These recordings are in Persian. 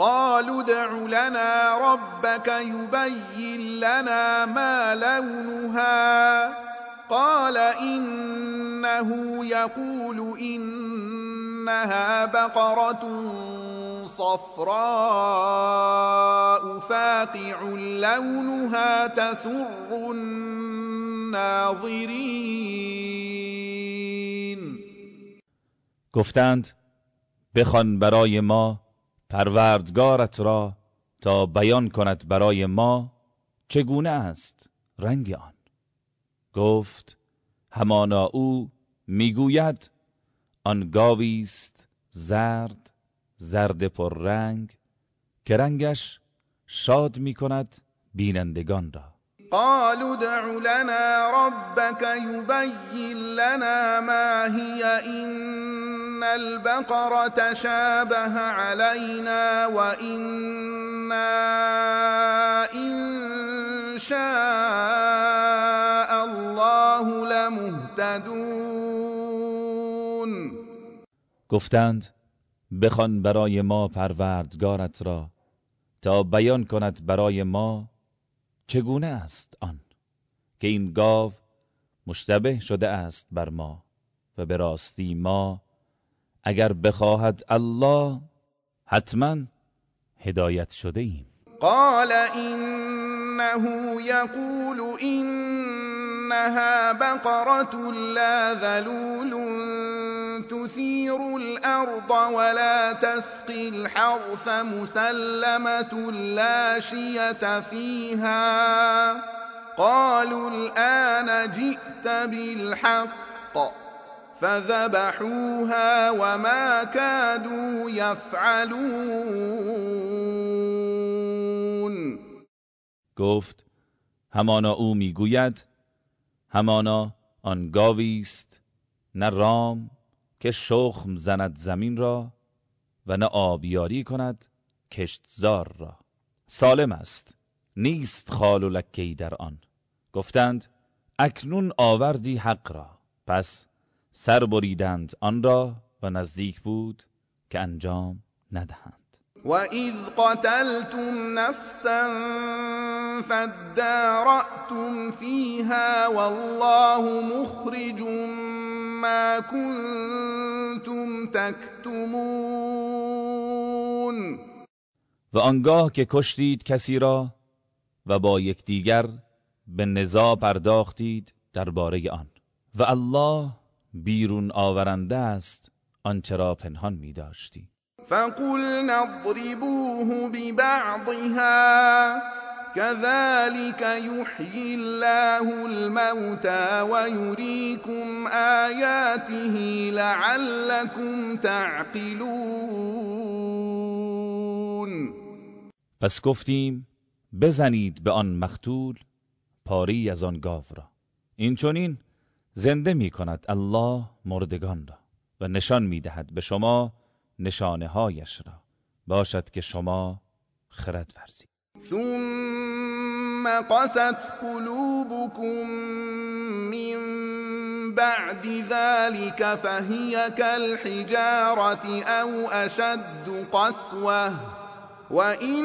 قالوا ادع لنا ربك يبين لنا ما لونها. قال إنه يقول إنها بقرة صفراء فاقع لونها تسر الناظرين. گفتند بخوان برای ما پروردگارت را تا بیان کند برای ما چگونه است رنگ آن؟ گفت همانا او می‌گوید آن گاوی است زرد زرد پر رنگ که رنگش شاد می کند بینندگان را. قالوا ادع لنا ربك يبين لنا ما هي إن البقرة تشابه علينا وإنا إن شاء الله لمهتدون گفتند بخوان برای ما پروردگارت را تا بیان کند برای ما چگونه است آن که این گاو مشتبه شده است بر ما و به راستی ما اگر بخواهد الله حتما هدایت شده ایم. قال إنه يقول إنها بقرة لا ذلول تثير الأرض ولا تسقي الحرث مسلمة لا شية فيها. قالوا الآن جئت بالحق. فذبحوها وما كادوا يفعلون. گفت همانا او می‌گوید همانا آن گاوی است نه رام که شخم زند زمین را و نه آبیاری کند کشتزار را. سالم است نیست خال و لکهی در آن. گفتند اکنون آوردی حق را پس سر بریدند آن را و نزدیک بود که انجام ندهند. وَإِذْ قَتَلْتُمْ نَفْسًا فَادَّارَأْتُمْ فِيهَا وَاللَّهُ مُخْرِجٌ مَا كُنتُمْ تَكْتُمُونَ. و آنگاه که کشتید کسی را و با یکدیگر به نزاع پرداختید درباره آن. و الله بیرون آورنده است آنچه را پنهان می داشتی فَقُلْنَا اضْرِبُوهُ بِبَعْضِهَا كَذَلِكَ يُحْيِي اللَّهُ الْمَوْتَى وَيُرِيكُمْ آيَاتِهِ لَعَلَّكُمْ تَعْقِلُونَ. پس گفتیم بزنید به آن مختول پاری از آن گاو را. این چونین زنده می کند الله مردگان را و نشان می دهد به شما نشانه هایش را. باشد که شما خرد ورزید ثم قست قلوبكم من بعد ذلك فهي كالحجارة أو أشد قسوة. وإن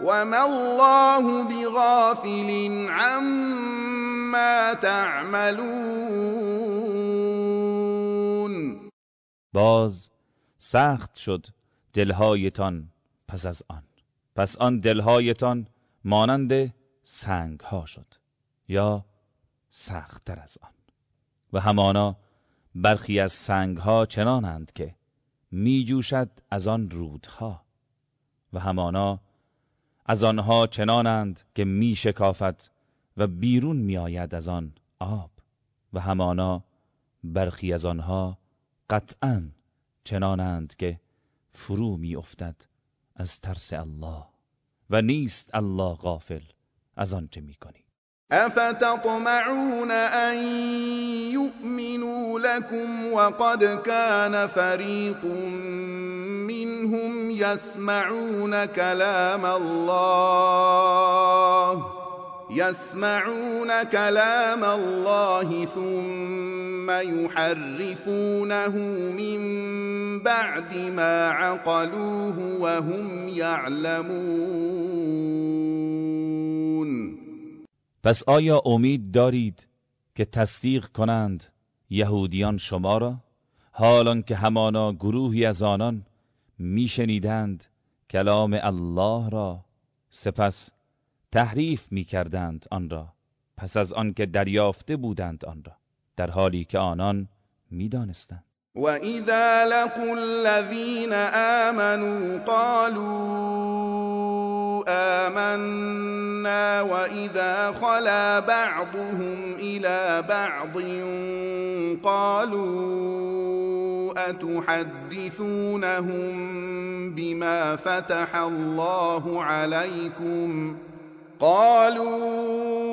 وما الله بغافل عما تعملون. باز سخت شد دلهایتان پس از آن. پس آن دلهایتان مانند سنگ ها شد یا سختتر از آن. و همانا برخی از سنگ ها چنانند که می جوشد از آن رودها. و همانا از آنها چنانند که می شکافت و بیرون می آید از آن آب و همانا برخی از آنها قطعا چنانند که فرو می افتد از ترس الله و نیست الله غافل از آنچه می‌کنی افتطمعون ان يؤمنوا لكم وقد كان فريق منهم يسمعون كلام الله يسمعون كلام الله ثم يحرفونه من بعد ما عقلوه وهم يعلمون. پس آیا امید دارید که تصدیق کنند یهودیان شما را؟ حالان که همانا گروهی از آنان میشنیدند کلام الله را سپس تحریف می کردند آن را پس از آنکه دریافته بودند آن را در حالی که آنان می‌دانستند. و اذا لقوا الذين آمنوا قالوا آمنا وإذا خلا بعضهم إلى بعض قالوا أتحدثونهم بما فتح الله عليكم؟ قالوا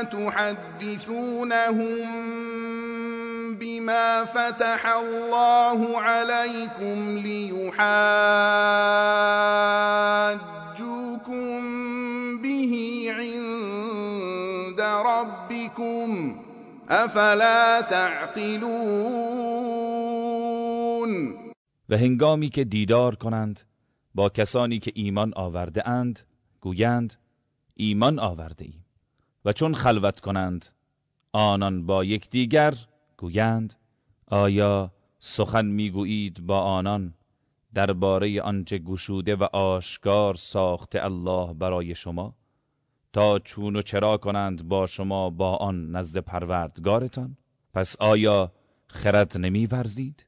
أتحدثونهم بما فتح الله عليكم ليحاجوكم ربكم افلا تعقلون؟ و هنگامی که دیدار کنند با کسانی که ایمان آورده اند گویند ایمان آورده ایم و چون خلوت کنند آنان با یکدیگر گویند آیا سخن می‌گویید با آنان؟ درباره آنچه گشوده و آشکار ساخته الله برای شما؟ تا چون و چرا کنند با شما با آن نزد پروردگارتان؟ پس آیا خرد نمیورزید؟